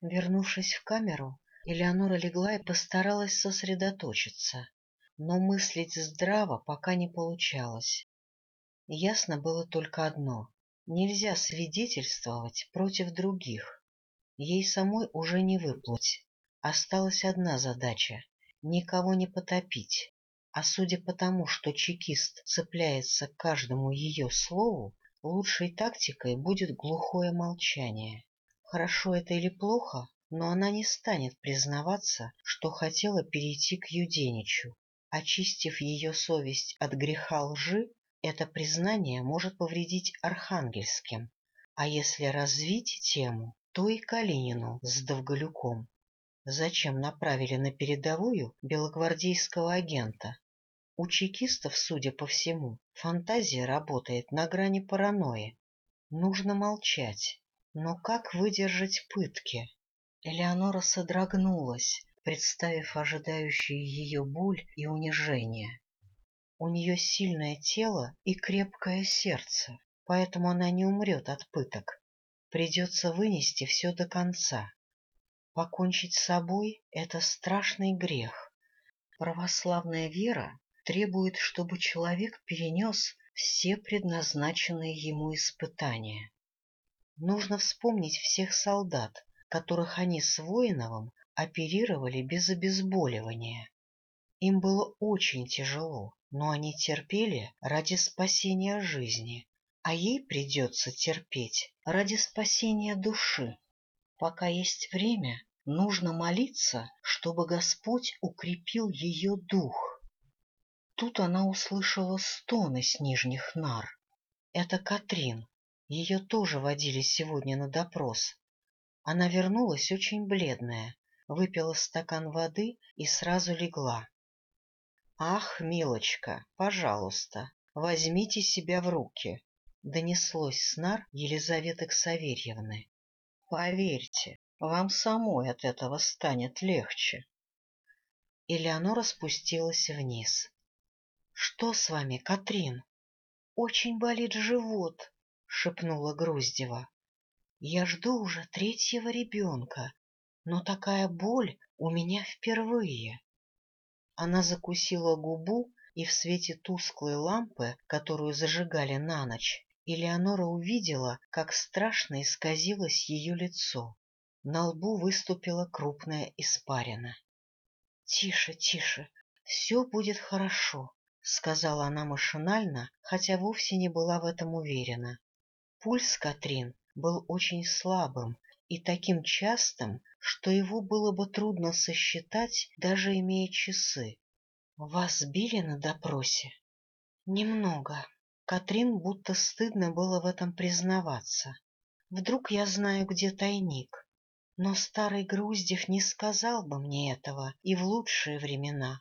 Вернувшись в камеру, Элеонора легла и постаралась сосредоточиться, но мыслить здраво пока не получалось. Ясно было только одно — нельзя свидетельствовать против других. Ей самой уже не выплыть. Осталась одна задача — никого не потопить. А судя по тому, что чекист цепляется к каждому ее слову, лучшей тактикой будет глухое молчание. Хорошо это или плохо, но она не станет признаваться, что хотела перейти к Юденичу. Очистив ее совесть от греха лжи, это признание может повредить архангельским, а если развить тему, то и Калинину с Довголюком. Зачем направили на передовую белогвардейского агента? У чекистов, судя по всему, фантазия работает на грани паранойи. Нужно молчать. Но как выдержать пытки? Элеонора содрогнулась, представив ожидающие ее боль и унижение. У нее сильное тело и крепкое сердце, поэтому она не умрет от пыток. Придется вынести все до конца. Покончить с собой — это страшный грех. Православная вера требует, чтобы человек перенес все предназначенные ему испытания. Нужно вспомнить всех солдат, которых они с Воиновым оперировали без обезболивания. Им было очень тяжело, но они терпели ради спасения жизни, а ей придется терпеть ради спасения души. Пока есть время, нужно молиться, чтобы Господь укрепил ее дух. Тут она услышала стоны с нижних нар. Это Катрин. Ее тоже водили сегодня на допрос. Она вернулась очень бледная, выпила стакан воды и сразу легла. — Ах, милочка, пожалуйста, возьмите себя в руки, — донеслось с нар Елизаветы Ксаверьевны. — Поверьте, вам самой от этого станет легче. Элеонора спустилась вниз. Что с вами, Катрин? Очень болит живот, шепнула Груздева. Я жду уже третьего ребенка, но такая боль у меня впервые. Она закусила губу, и в свете тусклой лампы, которую зажигали на ночь, Элеонора увидела, как страшно исказилось ее лицо. На лбу выступила крупная испарина. — Тише, тише, все будет хорошо, — сказала она машинально, хотя вовсе не была в этом уверена. Пульс Катрин был очень слабым и таким частым, что его было бы трудно сосчитать, даже имея часы. — Вас били на допросе? — Немного. Катрин будто стыдно было в этом признаваться. Вдруг я знаю, где тайник. Но старый Груздев не сказал бы мне этого и в лучшие времена.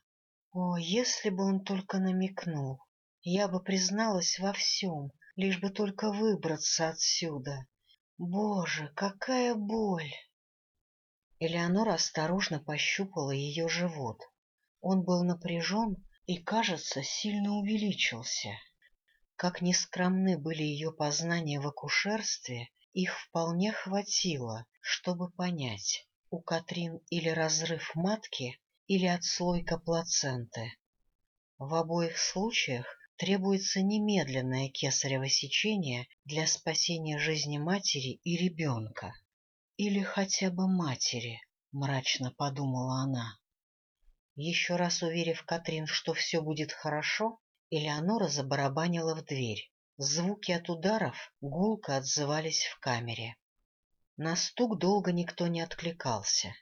О, если бы он только намекнул! Я бы призналась во всем, лишь бы только выбраться отсюда. Боже, какая боль! Элеонора осторожно пощупала ее живот. Он был напряжен и, кажется, сильно увеличился. Как нескромны были ее познания в акушерстве, их вполне хватило, чтобы понять, у Катрин или разрыв матки, или отслойка плаценты. В обоих случаях требуется немедленное кесарево сечение для спасения жизни матери и ребенка. Или хотя бы матери, мрачно подумала она. Еще раз уверив Катрин, что все будет хорошо, Элеонора забарабанила в дверь. Звуки от ударов гулко отзывались в камере. На стук долго никто не откликался.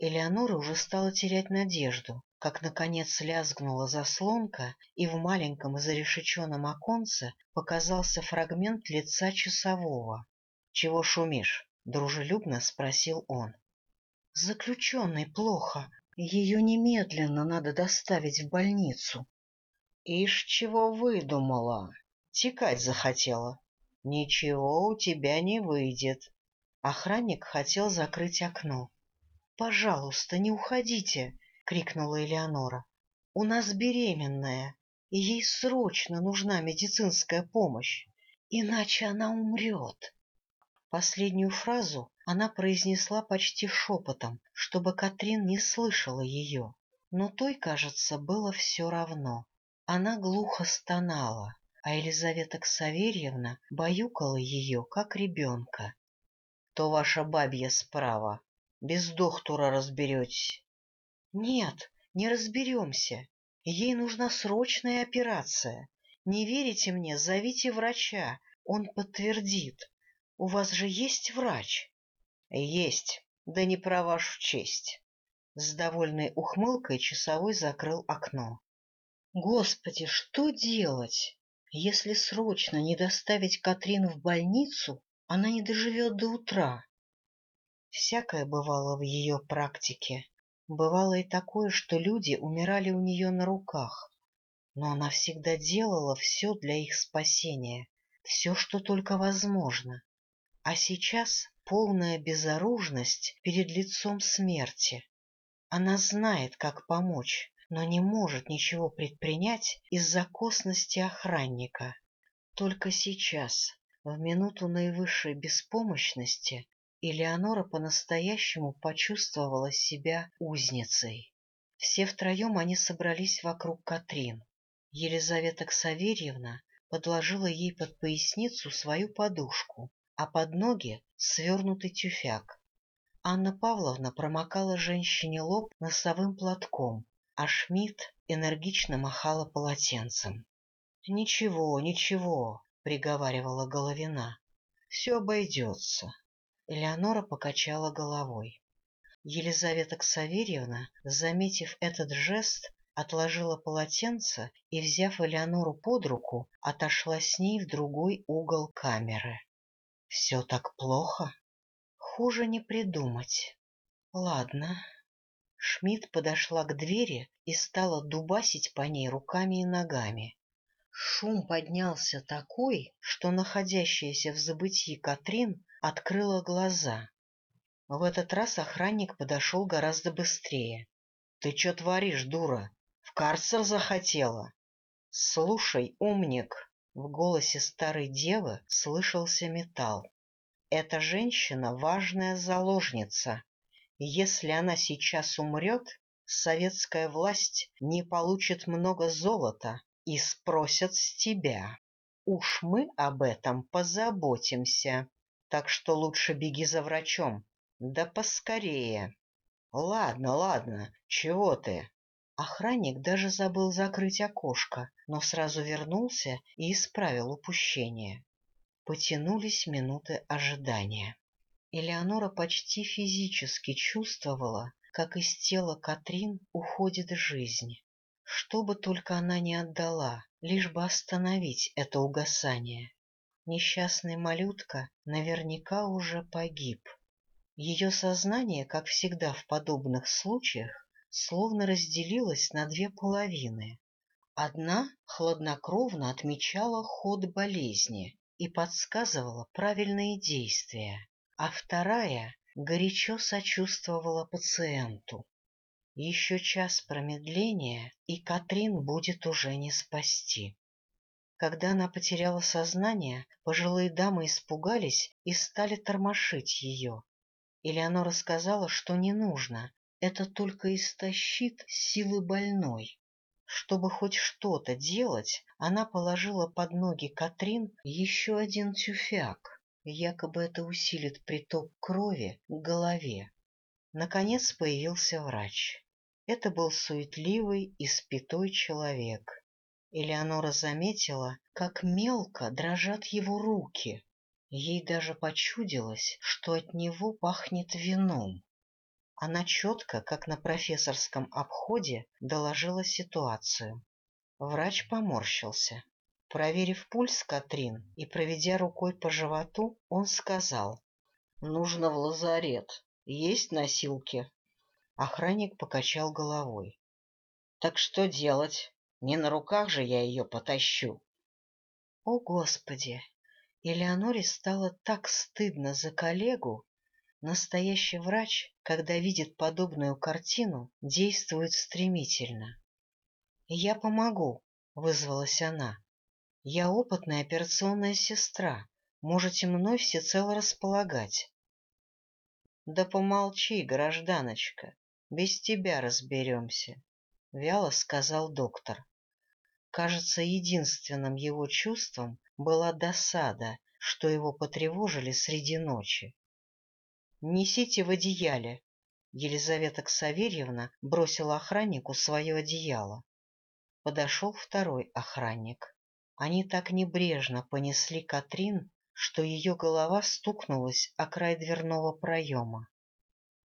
Элеонора уже стала терять надежду, как, наконец, лязгнула заслонка, и в маленьком зарешеченном оконце показался фрагмент лица часового. — Чего шумишь? — дружелюбно спросил он. — Заключенный плохо. Ее немедленно надо доставить в больницу. — Ишь, чего выдумала? Текать захотела. — Ничего у тебя не выйдет. Охранник хотел закрыть окно. «Пожалуйста, не уходите!» — крикнула Элеонора. «У нас беременная, и ей срочно нужна медицинская помощь, иначе она умрет». Последнюю фразу Она произнесла почти шепотом, чтобы Катрин не слышала ее, но той, кажется, было все равно. Она глухо стонала, а Елизавета Ксаверьевна баюкала ее, как ребенка. — То ваша бабья справа. Без доктора разберетесь. — Нет, не разберемся. Ей нужна срочная операция. Не верите мне, зовите врача, он подтвердит. У вас же есть врач? — Есть, да не про вашу честь. С довольной ухмылкой часовой закрыл окно. Господи, что делать? Если срочно не доставить Катрин в больницу, она не доживет до утра. Всякое бывало в ее практике. Бывало и такое, что люди умирали у нее на руках. Но она всегда делала все для их спасения, все, что только возможно. А сейчас полная безоружность перед лицом смерти. Она знает, как помочь, но не может ничего предпринять из-за косности охранника. Только сейчас, в минуту наивысшей беспомощности, Элеонора по-настоящему почувствовала себя узницей. Все втроем они собрались вокруг Катрин. Елизавета Ксаверьевна подложила ей под поясницу свою подушку, а под ноги — свернутый тюфяк. Анна Павловна промокала женщине лоб носовым платком, а Шмидт энергично махала полотенцем. — Ничего, ничего, — приговаривала Головина, — все обойдется. Элеонора покачала головой. Елизавета Ксаверьевна, заметив этот жест, отложила полотенце и, взяв Элеонору под руку, отошла с ней в другой угол камеры. Все так плохо? Хуже не придумать. Ладно. Шмидт подошла к двери и стала дубасить по ней руками и ногами. Шум поднялся такой, что находящаяся в забытии Катрин открыла глаза. В этот раз охранник подошел гораздо быстрее. — Ты что творишь, дура? В карцер захотела? — Слушай, умник, в голосе старой девы слышался металл. Эта женщина — важная заложница. Если она сейчас умрет, советская власть не получит много золота и спросят с тебя. Уж мы об этом позаботимся. Так что лучше беги за врачом. Да поскорее. Ладно, ладно, чего ты? Охранник даже забыл закрыть окошко, но сразу вернулся и исправил упущение. Потянулись минуты ожидания. Элеонора почти физически чувствовала, как из тела Катрин уходит жизнь. Что бы только она не отдала, лишь бы остановить это угасание. Несчастный малютка наверняка уже погиб. Ее сознание, как всегда в подобных случаях, словно разделилась на две половины. Одна хладнокровно отмечала ход болезни и подсказывала правильные действия, а вторая горячо сочувствовала пациенту. Еще час промедления, и Катрин будет уже не спасти. Когда она потеряла сознание, пожилые дамы испугались и стали тормошить ее. Элеонора сказала, что не нужно, это только истощит силы больной. Чтобы хоть что-то делать, она положила под ноги Катрин еще один тюфяк. Якобы это усилит приток крови к голове. Наконец появился врач. Это был суетливый и спитой человек. Элеонора заметила, как мелко дрожат его руки. Ей даже почудилось, что от него пахнет вином. Она четко, как на профессорском обходе, доложила ситуацию. Врач поморщился. Проверив пульс Катрин и проведя рукой по животу, он сказал. — Нужно в лазарет. Есть носилки? Охранник покачал головой. — Так что делать? Не на руках же я ее потащу. О, Господи! Элеоноре стало так стыдно за коллегу, Настоящий врач, когда видит подобную картину, действует стремительно. «Я помогу», — вызвалась она. «Я опытная операционная сестра. Можете мной всецело располагать». Да помолчи, гражданочка, без тебя разберемся, — вяло сказал доктор. Кажется, единственным его чувством была досада, что его потревожили среди ночи. — Несите в одеяле. Елизавета Ксаверьевна бросила охраннику свое одеяло. Подошел второй охранник. Они так небрежно понесли Катрин, что ее голова стукнулась о край дверного проема.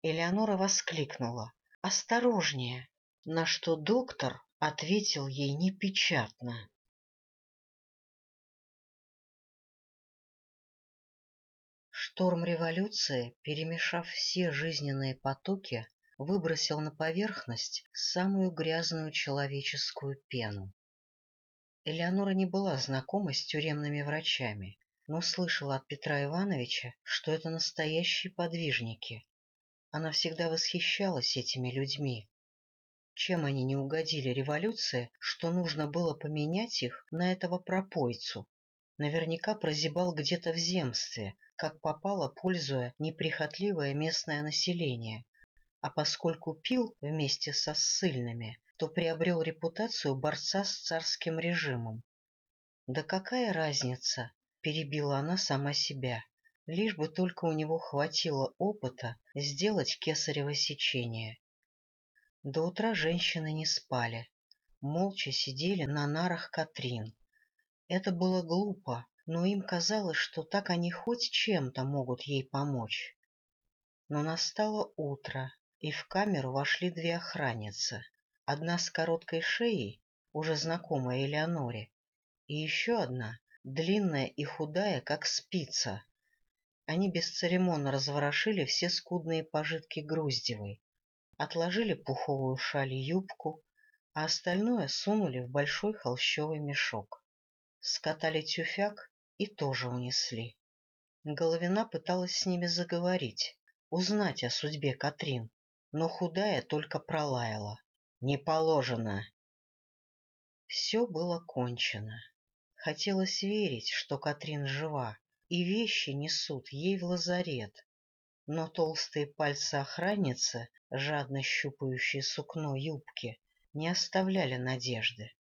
Элеонора воскликнула «Осторожнее!», на что доктор ответил ей непечатно. Шторм революции, перемешав все жизненные потоки, выбросил на поверхность самую грязную человеческую пену. Элеонора не была знакома с тюремными врачами, но слышала от Петра Ивановича, что это настоящие подвижники. Она всегда восхищалась этими людьми. Чем они не угодили революции, что нужно было поменять их на этого пропойцу? Наверняка прозябал где-то в земстве, как попало, пользуя неприхотливое местное население. А поскольку пил вместе со ссыльными, то приобрел репутацию борца с царским режимом. Да какая разница, перебила она сама себя, лишь бы только у него хватило опыта сделать кесарево сечение. До утра женщины не спали, молча сидели на нарах Катрин. Это было глупо, но им казалось, что так они хоть чем-то могут ей помочь. Но настало утро, и в камеру вошли две охранницы. Одна с короткой шеей, уже знакомая Элеоноре, и еще одна, длинная и худая, как спица. Они бесцеремонно разворошили все скудные пожитки Груздевой, отложили пуховую шаль и юбку, а остальное сунули в большой холщовый мешок. Скатали тюфяк и тоже унесли. Головина пыталась с ними заговорить, узнать о судьбе Катрин, но худая только пролаяла. Не положено. Все было кончено. Хотелось верить, что Катрин жива, и вещи несут ей в лазарет, но толстые пальцы охранницы, жадно щупающие сукно юбки, не оставляли надежды.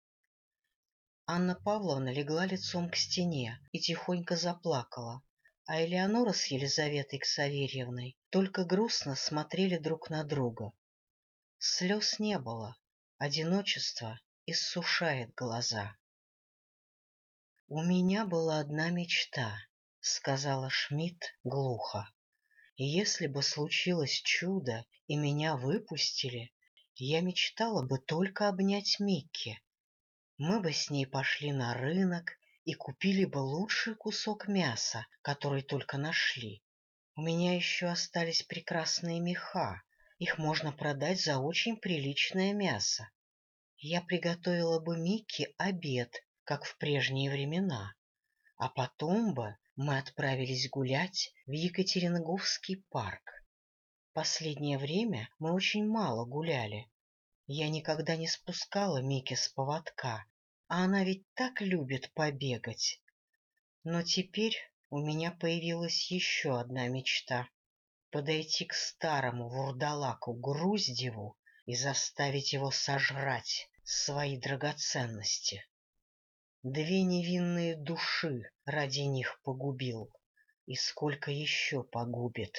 Анна Павловна легла лицом к стене и тихонько заплакала, а Элеонора с Елизаветой Ксаверьевной только грустно смотрели друг на друга. Слез не было, одиночество иссушает глаза. — У меня была одна мечта, — сказала Шмидт глухо. Если бы случилось чудо и меня выпустили, я мечтала бы только обнять Микки. Мы бы с ней пошли на рынок и купили бы лучший кусок мяса, который только нашли. У меня еще остались прекрасные меха, их можно продать за очень приличное мясо. Я приготовила бы Микки обед, как в прежние времена, а потом бы мы отправились гулять в Екатериноговский парк. Последнее время мы очень мало гуляли. Я никогда не спускала Мики с поводка, а она ведь так любит побегать. Но теперь у меня появилась еще одна мечта — подойти к старому вурдалаку Груздеву и заставить его сожрать свои драгоценности. Две невинные души ради них погубил, и сколько еще погубит.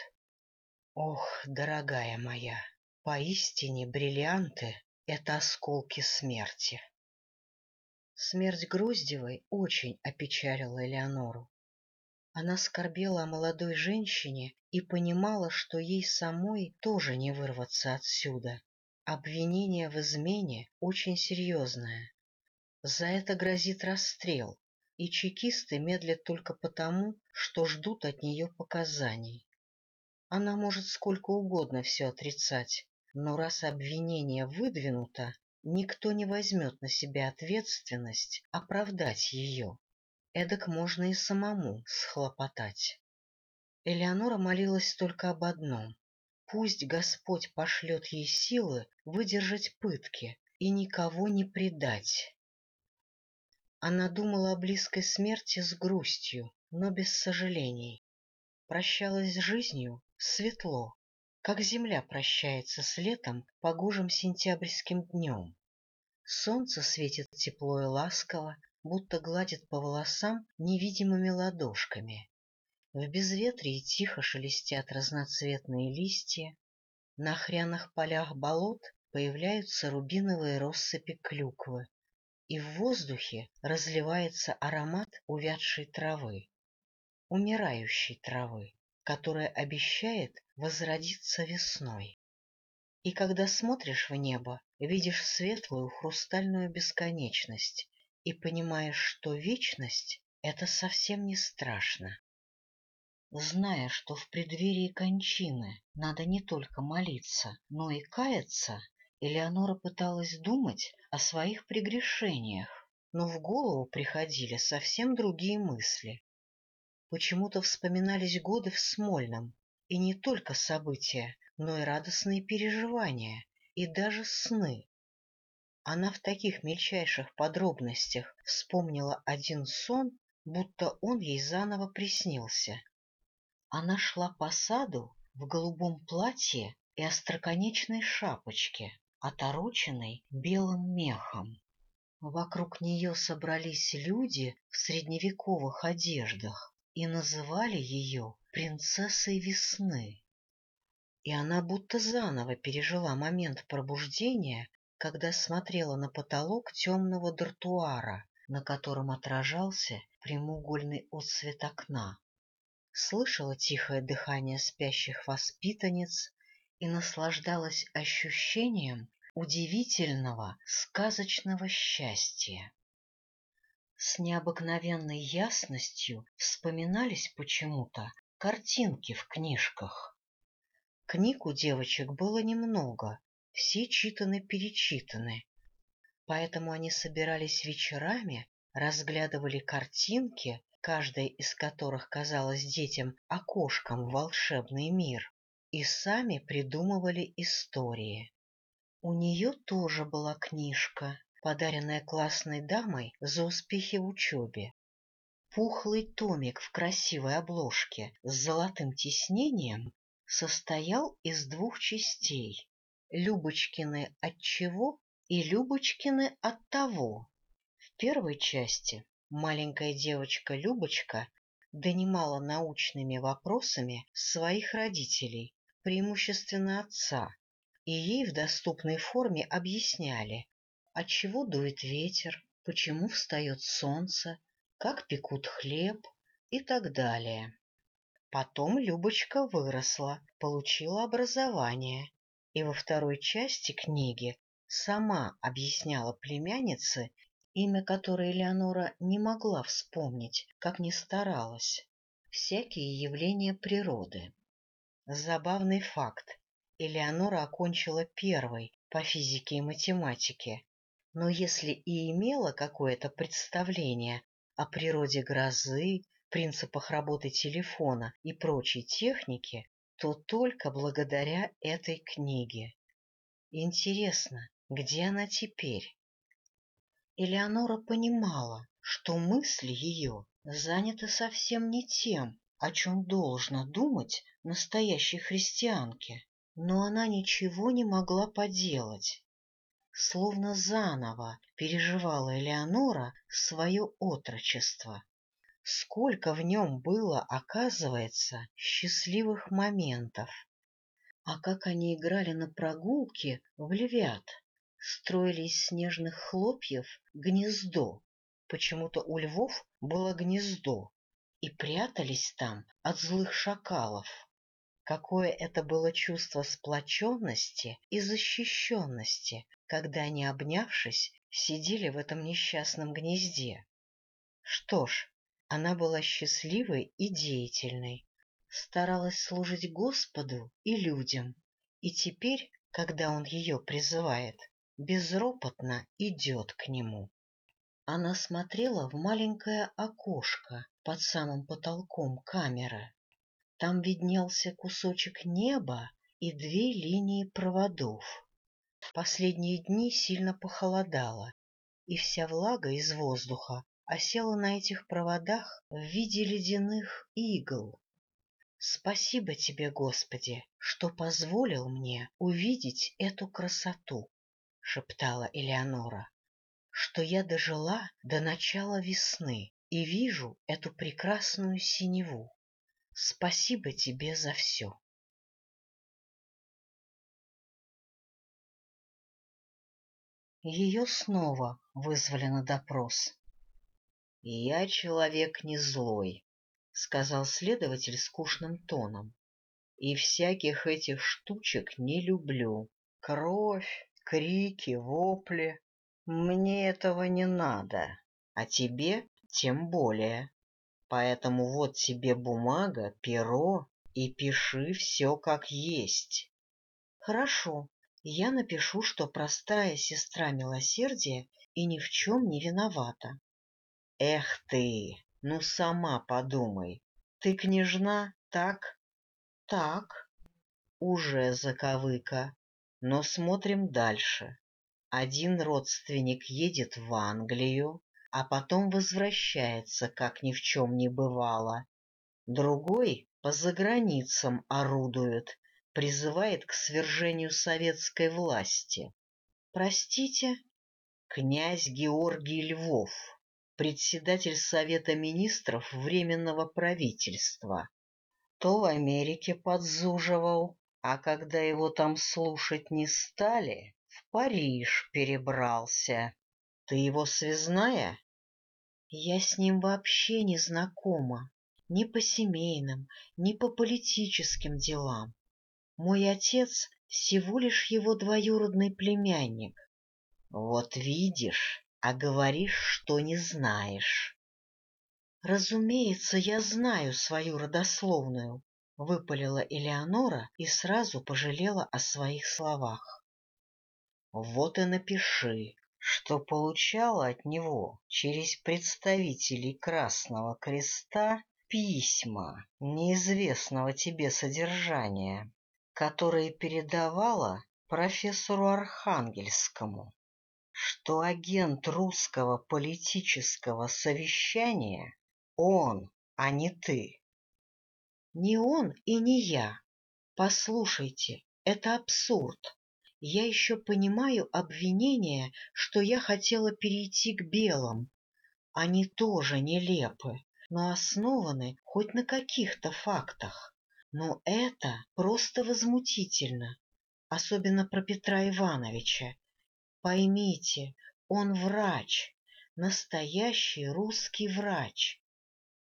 Ох, дорогая моя, поистине бриллианты — это осколки смерти. Смерть Груздевой очень опечалила Элеонору. Она скорбела о молодой женщине и понимала, что ей самой тоже не вырваться отсюда. Обвинение в измене очень серьезное. За это грозит расстрел, и чекисты медлят только потому, что ждут от нее показаний. Она может сколько угодно все отрицать, но раз обвинение выдвинуто, никто не возьмет на себя ответственность оправдать ее. Эдак можно и самому схлопотать. Элеонора молилась только об одном. Пусть Господь пошлет ей силы выдержать пытки и никого не предать. Она думала о близкой смерти с грустью, но без сожалений. Прощалась с жизнью светло, как земля прощается с летом погожим сентябрьским днем. Солнце светит тепло и ласково, будто гладит по волосам невидимыми ладошками. В безветрии тихо шелестят разноцветные листья, на хряных полях болот появляются рубиновые россыпи клюквы, и в воздухе разливается аромат увядшей травы, умирающей травы, которая обещает возродиться весной. И когда смотришь в небо, видишь светлую хрустальную бесконечность и понимаешь, что вечность — это совсем не страшно. Зная, что в преддверии кончины надо не только молиться, но и каяться, Элеонора пыталась думать о своих прегрешениях, но в голову приходили совсем другие мысли. Почему-то вспоминались годы в Смольном, и не только события, но и радостные переживания, и даже сны. Она в таких мельчайших подробностях вспомнила один сон, будто он ей заново приснился. Она шла по саду в голубом платье и остроконечной шапочке, отороченной белым мехом. Вокруг нее собрались люди в средневековых одеждах и называли ее принцессой весны. И она будто заново пережила момент пробуждения, когда смотрела на потолок темного дартуара, на котором отражался прямоугольный отсвет окна слышала тихое дыхание спящих воспитанниц и наслаждалась ощущением удивительного сказочного счастья. С необыкновенной ясностью вспоминались почему-то картинки в книжках. Книг у девочек было немного, все читаны-перечитаны, поэтому они собирались вечерами, разглядывали картинки каждая из которых казалась детям окошком в волшебный мир, и сами придумывали истории. У нее тоже была книжка, подаренная классной дамой за успехи в учебе. Пухлый томик в красивой обложке с золотым тиснением состоял из двух частей — Любочкины от чего и Любочкины от того. В первой части Маленькая девочка Любочка донимала научными вопросами своих родителей, преимущественно отца, и ей в доступной форме объясняли, от чего дует ветер, почему встает солнце, как пекут хлеб и так далее. Потом Любочка выросла, получила образование, и во второй части книги сама объясняла племяннице имя которой Элеонора не могла вспомнить, как ни старалась. Всякие явления природы. Забавный факт. Элеонора окончила первой по физике и математике, но если и имела какое-то представление о природе грозы, принципах работы телефона и прочей техники, то только благодаря этой книге. Интересно, где она теперь? Элеонора понимала, что мысли ее заняты совсем не тем, о чем должно думать настоящей христианке, но она ничего не могла поделать. Словно заново переживала Элеонора свое отрочество. Сколько в нем было, оказывается, счастливых моментов. А как они играли на прогулке в львят! строили из снежных хлопьев гнездо. Почему-то у львов было гнездо, и прятались там от злых шакалов. Какое это было чувство сплоченности и защищенности, когда они, обнявшись, сидели в этом несчастном гнезде. Что ж, она была счастливой и деятельной, старалась служить Господу и людям, и теперь, когда он ее призывает, безропотно идет к нему. Она смотрела в маленькое окошко под самым потолком камеры. Там виднелся кусочек неба и две линии проводов. В последние дни сильно похолодало, и вся влага из воздуха осела на этих проводах в виде ледяных игл. Спасибо тебе, Господи, что позволил мне увидеть эту красоту, — шептала Элеонора, — что я дожила до начала весны и вижу эту прекрасную синеву. Спасибо тебе за все. Ее снова вызвали на допрос. — Я человек не злой, — сказал следователь скучным тоном, — и всяких этих штучек не люблю. Кровь, крики, вопли. Мне этого не надо, а тебе тем более. Поэтому вот тебе бумага, перо и пиши все как есть. Хорошо, я напишу, что простая сестра милосердия и ни в чем не виновата. Эх ты, ну сама подумай, ты княжна, так? Так. Уже заковыка. Но смотрим дальше. Один родственник едет в Англию, а потом возвращается, как ни в чем не бывало. Другой по заграницам орудует, призывает к свержению советской власти. Простите, князь Георгий Львов, председатель Совета министров Временного правительства. То в Америке подзуживал, а когда его там слушать не стали, в Париж перебрался. Ты его связная? Я с ним вообще не знакома, ни по семейным, ни по политическим делам. Мой отец всего лишь его двоюродный племянник. Вот видишь, а говоришь, что не знаешь. Разумеется, я знаю свою родословную, — выпалила Элеонора и сразу пожалела о своих словах. Вот и напиши, что получала от него через представителей Красного Креста письма неизвестного тебе содержания, которые передавала профессору Архангельскому, что агент русского политического совещания он, а не ты. Не он и не я. Послушайте, это абсурд. Я еще понимаю обвинения, что я хотела перейти к белым. Они тоже нелепы, но основаны хоть на каких-то фактах. Но это просто возмутительно, особенно про Петра Ивановича. Поймите, он врач, настоящий русский врач.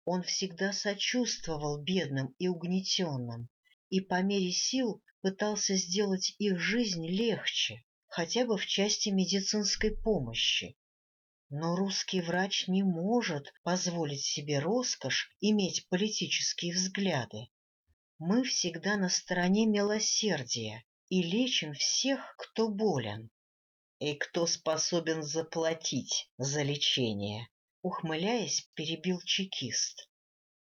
Он всегда сочувствовал бедным и угнетенным и по мере сил пытался сделать их жизнь легче, хотя бы в части медицинской помощи. Но русский врач не может позволить себе роскошь иметь политические взгляды. Мы всегда на стороне милосердия и лечим всех, кто болен. И кто способен заплатить за лечение, ухмыляясь, перебил чекист.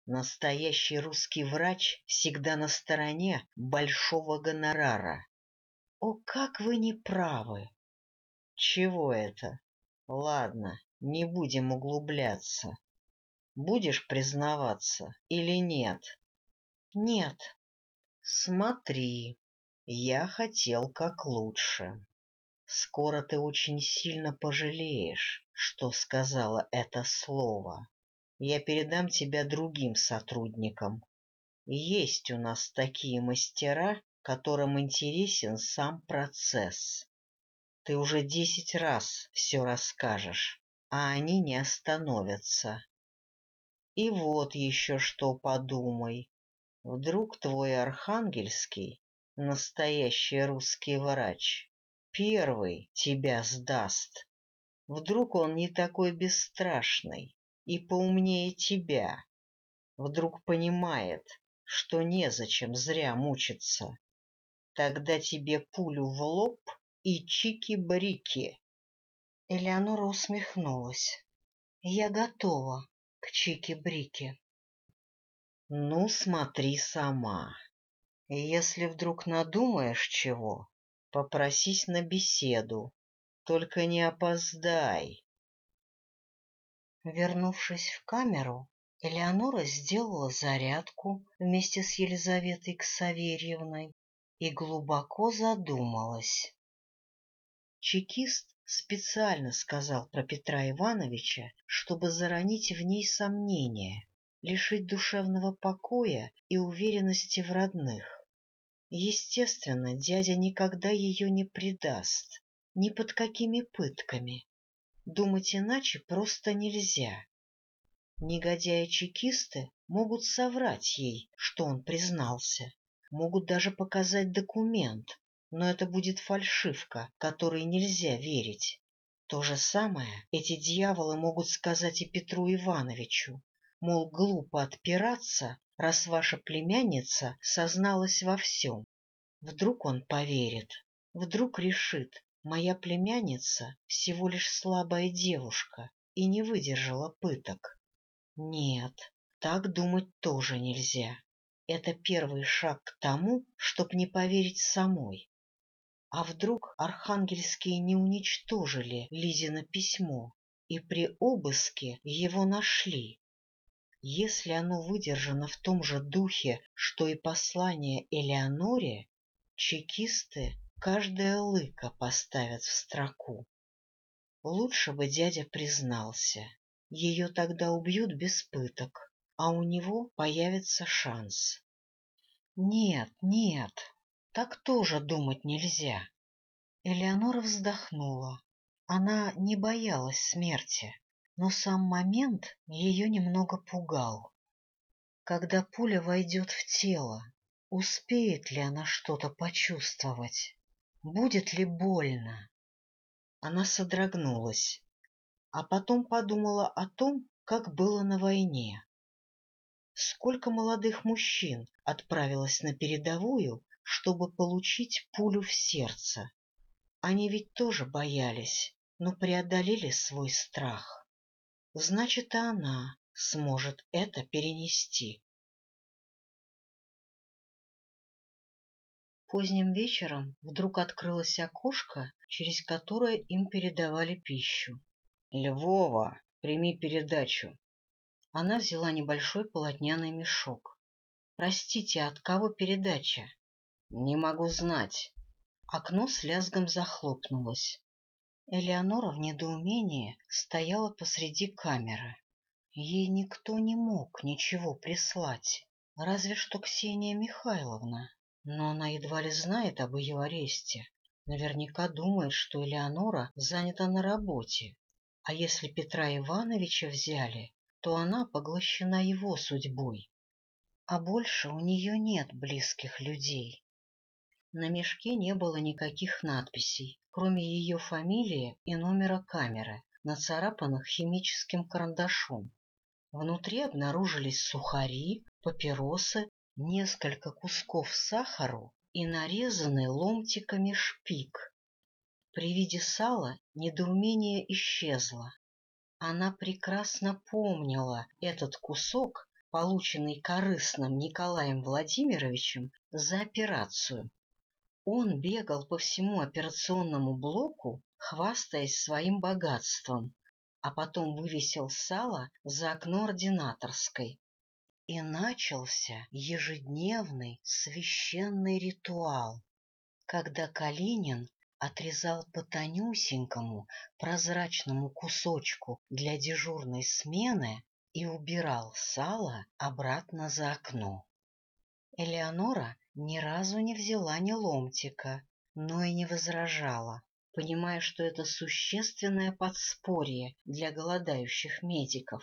Настоящий русский врач всегда на стороне большого гонорара. О, как вы не правы! Чего это? Ладно, не будем углубляться. Будешь признаваться или нет? Нет. Смотри, я хотел как лучше. Скоро ты очень сильно пожалеешь, что сказала это слово я передам тебя другим сотрудникам. Есть у нас такие мастера, которым интересен сам процесс. Ты уже десять раз все расскажешь, а они не остановятся. И вот еще что подумай. Вдруг твой архангельский, настоящий русский врач, первый тебя сдаст. Вдруг он не такой бесстрашный и поумнее тебя. Вдруг понимает, что незачем зря мучиться. Тогда тебе пулю в лоб и чики-брики. Элеонора усмехнулась. Я готова к чики-брике. Ну, смотри сама. Если вдруг надумаешь чего, попросись на беседу. Только не опоздай. Вернувшись в камеру, Элеонора сделала зарядку вместе с Елизаветой Ксаверьевной и глубоко задумалась. Чекист специально сказал про Петра Ивановича, чтобы заронить в ней сомнения, лишить душевного покоя и уверенности в родных. Естественно, дядя никогда ее не предаст, ни под какими пытками. Думать иначе просто нельзя. Негодяи-чекисты могут соврать ей, что он признался, могут даже показать документ, но это будет фальшивка, которой нельзя верить. То же самое эти дьяволы могут сказать и Петру Ивановичу, мол, глупо отпираться, раз ваша племянница созналась во всем. Вдруг он поверит, вдруг решит, моя племянница всего лишь слабая девушка и не выдержала пыток. Нет, так думать тоже нельзя. Это первый шаг к тому, чтоб не поверить самой. А вдруг архангельские не уничтожили Лизино письмо и при обыске его нашли? Если оно выдержано в том же духе, что и послание Элеоноре, чекисты каждое лыко поставят в строку. Лучше бы дядя признался. Ее тогда убьют без пыток, а у него появится шанс. Нет, нет, так тоже думать нельзя. Элеонора вздохнула. Она не боялась смерти, но сам момент ее немного пугал. Когда пуля войдет в тело, успеет ли она что-то почувствовать? Будет ли больно? Она содрогнулась а потом подумала о том, как было на войне. Сколько молодых мужчин отправилось на передовую, чтобы получить пулю в сердце. Они ведь тоже боялись, но преодолели свой страх. Значит, и она сможет это перенести. Поздним вечером вдруг открылось окошко, через которое им передавали пищу. Львова, прими передачу. Она взяла небольшой полотняный мешок. Простите, от кого передача? Не могу знать. Окно с лязгом захлопнулось. Элеонора в недоумении стояла посреди камеры. Ей никто не мог ничего прислать, разве что Ксения Михайловна. Но она едва ли знает об ее аресте. Наверняка думает, что Элеонора занята на работе а если Петра Ивановича взяли, то она поглощена его судьбой. А больше у нее нет близких людей. На мешке не было никаких надписей, кроме ее фамилии и номера камеры, нацарапанных химическим карандашом. Внутри обнаружились сухари, папиросы, несколько кусков сахару и нарезанный ломтиками шпик. При виде сала недоумение исчезло. Она прекрасно помнила этот кусок, полученный корыстным Николаем Владимировичем за операцию. Он бегал по всему операционному блоку, хвастаясь своим богатством, а потом вывесил сало за окно ординаторской. И начался ежедневный священный ритуал, когда Калинин отрезал по тонюсенькому прозрачному кусочку для дежурной смены и убирал сало обратно за окно. Элеонора ни разу не взяла ни ломтика, но и не возражала, понимая, что это существенное подспорье для голодающих медиков.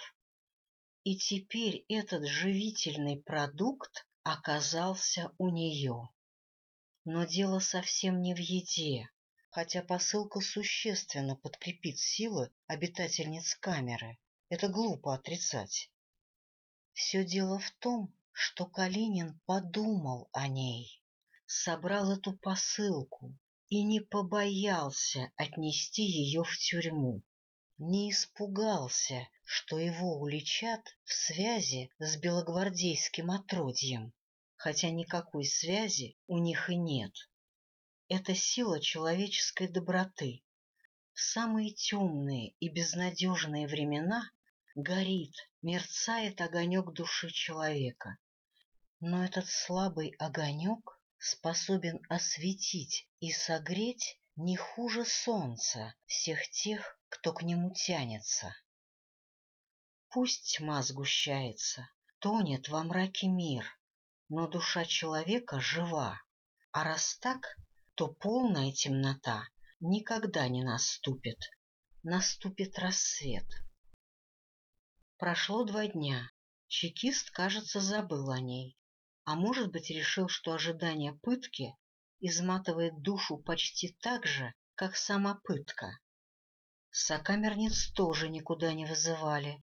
И теперь этот живительный продукт оказался у нее. Но дело совсем не в еде хотя посылка существенно подкрепит силы обитательниц камеры. Это глупо отрицать. Все дело в том, что Калинин подумал о ней, собрал эту посылку и не побоялся отнести ее в тюрьму. Не испугался, что его уличат в связи с белогвардейским отродьем, хотя никакой связи у них и нет это сила человеческой доброты. В самые темные и безнадежные времена горит, мерцает огонек души человека. Но этот слабый огонек способен осветить и согреть не хуже солнца всех тех, кто к нему тянется. Пусть тьма сгущается, тонет во мраке мир, но душа человека жива, а раз так, то полная темнота никогда не наступит, наступит рассвет. Прошло два дня, чекист, кажется, забыл о ней, а может быть решил, что ожидание пытки изматывает душу почти так же, как сама пытка. Сокамерниц тоже никуда не вызывали.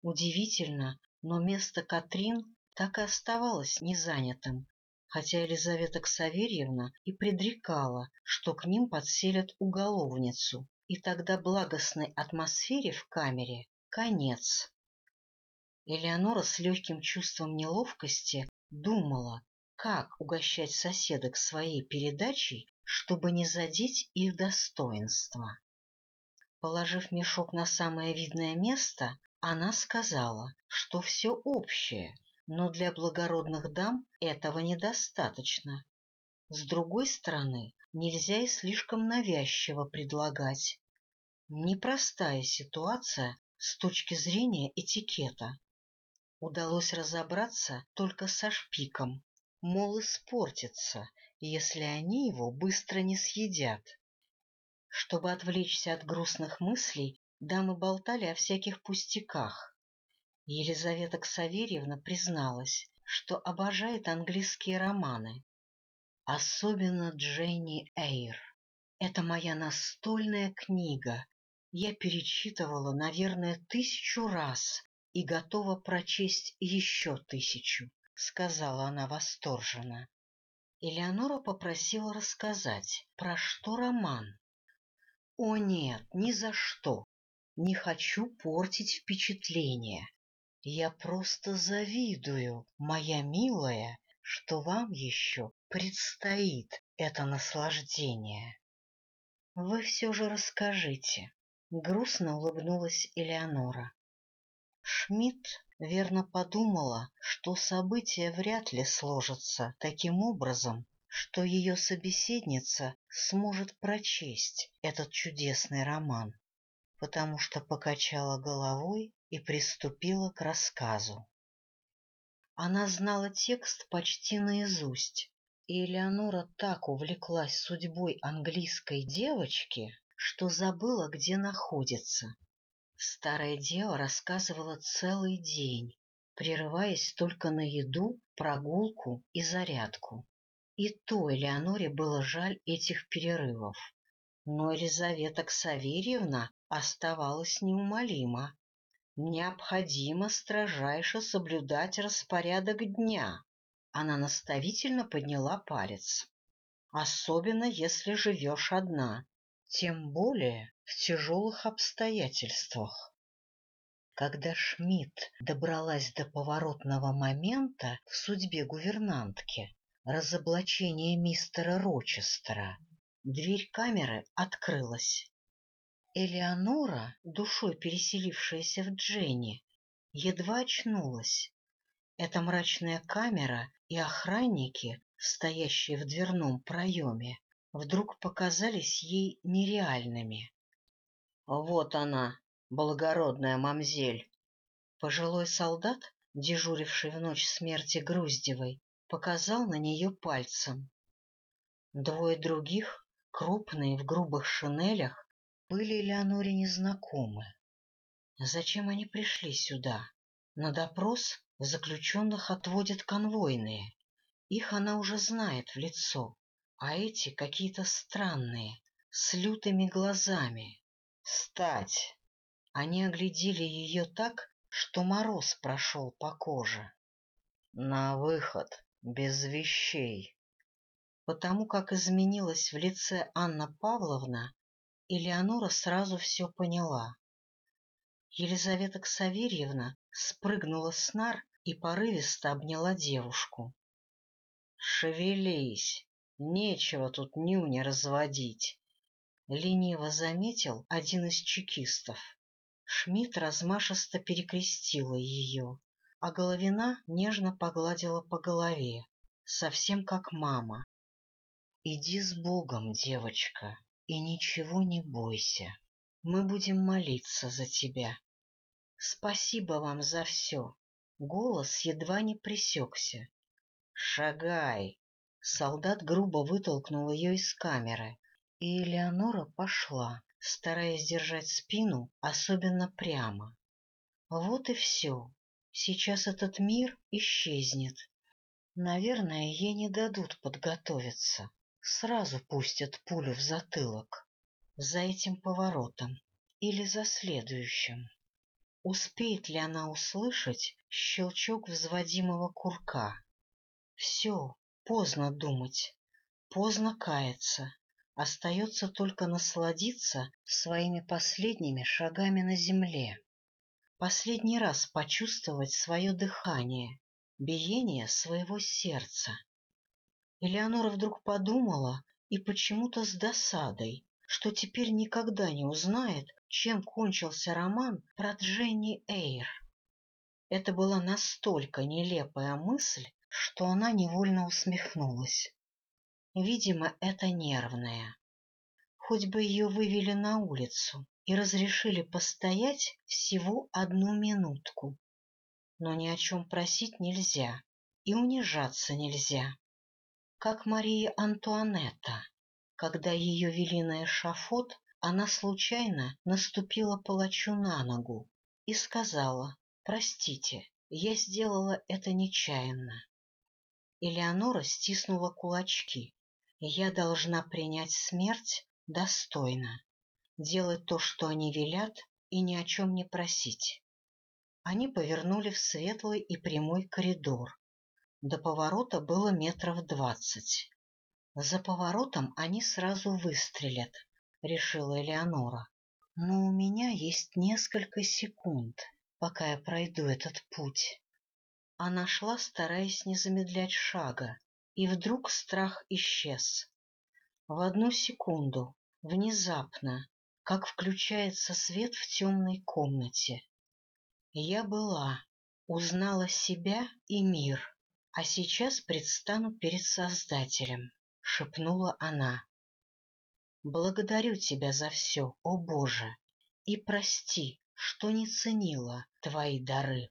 Удивительно, но место Катрин так и оставалось незанятым, хотя Елизавета Ксаверьевна и предрекала, что к ним подселят уголовницу, и тогда благостной атмосфере в камере конец. Элеонора с легким чувством неловкости думала, как угощать соседок своей передачей, чтобы не задеть их достоинства. Положив мешок на самое видное место, она сказала, что все общее, но для благородных дам этого недостаточно. С другой стороны, нельзя и слишком навязчиво предлагать. Непростая ситуация с точки зрения этикета. Удалось разобраться только со шпиком, мол, испортится, если они его быстро не съедят. Чтобы отвлечься от грустных мыслей, дамы болтали о всяких пустяках. Елизавета Ксаверьевна призналась, что обожает английские романы. Особенно Дженни Эйр. Это моя настольная книга. Я перечитывала, наверное, тысячу раз и готова прочесть еще тысячу, — сказала она восторженно. Элеонора попросила рассказать, про что роман. О нет, ни за что. Не хочу портить впечатление. Я просто завидую, моя милая, что вам еще предстоит это наслаждение. Вы все же расскажите. Грустно улыбнулась Элеонора. Шмидт верно подумала, что события вряд ли сложатся таким образом, что ее собеседница сможет прочесть этот чудесный роман, потому что покачала головой и приступила к рассказу. Она знала текст почти наизусть, и Элеонора так увлеклась судьбой английской девочки, что забыла, где находится. Старая дева рассказывала целый день, прерываясь только на еду, прогулку и зарядку. И то Элеоноре было жаль этих перерывов. Но Елизавета Ксаверьевна оставалась неумолима. Необходимо строжайше соблюдать распорядок дня. Она наставительно подняла палец. Особенно, если живешь одна, тем более в тяжелых обстоятельствах. Когда Шмидт добралась до поворотного момента в судьбе гувернантки, разоблачение мистера Рочестера, дверь камеры открылась. Элеонора, душой переселившаяся в Дженни, едва очнулась. Эта мрачная камера и охранники, стоящие в дверном проеме, вдруг показались ей нереальными. Вот она, благородная мамзель. Пожилой солдат, дежуривший в ночь смерти Груздевой, показал на нее пальцем. Двое других, крупные в грубых шинелях, были Леоноре незнакомы. Зачем они пришли сюда? На допрос заключенных отводят конвойные. Их она уже знает в лицо, а эти какие-то странные, с лютыми глазами. Стать! Они оглядели ее так, что мороз прошел по коже. На выход! Без вещей. Потому как изменилась в лице Анна Павловна, Элеонора сразу все поняла. Елизавета Ксаверьевна спрыгнула с нар и порывисто обняла девушку. — Шевелись, нечего тут нюни разводить, — лениво заметил один из чекистов. Шмидт размашисто перекрестила ее, а Головина нежно погладила по голове, совсем как мама. — Иди с Богом, девочка, и ничего не бойся. Мы будем молиться за тебя. Спасибо вам за все. Голос едва не пресекся. «Шагай!» Солдат грубо вытолкнул ее из камеры, и Элеонора пошла, стараясь держать спину особенно прямо. Вот и все. Сейчас этот мир исчезнет. Наверное, ей не дадут подготовиться. Сразу пустят пулю в затылок. За этим поворотом или за следующим. Успеет ли она услышать щелчок взводимого курка? Все, поздно думать, поздно каяться. Остается только насладиться своими последними шагами на земле. Последний раз почувствовать свое дыхание, биение своего сердца. Элеонора вдруг подумала, и почему-то с досадой, что теперь никогда не узнает, чем кончился роман про Дженни Эйр. Это была настолько нелепая мысль, что она невольно усмехнулась. Видимо, это нервная. Хоть бы ее вывели на улицу и разрешили постоять всего одну минутку. Но ни о чем просить нельзя и унижаться нельзя. Как Мария Антуанетта, когда ее вели на эшафот, она случайно наступила палачу на ногу и сказала «Простите, я сделала это нечаянно». Элеонора стиснула кулачки. «Я должна принять смерть достойно, делать то, что они велят, и ни о чем не просить». Они повернули в светлый и прямой коридор. До поворота было метров двадцать. За поворотом они сразу выстрелят, — решила Элеонора. Но у меня есть несколько секунд, пока я пройду этот путь. Она шла, стараясь не замедлять шага, и вдруг страх исчез. В одну секунду, внезапно, как включается свет в темной комнате. Я была, узнала себя и мир, а сейчас предстану перед Создателем, — шепнула она. Благодарю тебя за все, о Боже, и прости, что не ценила твои дары.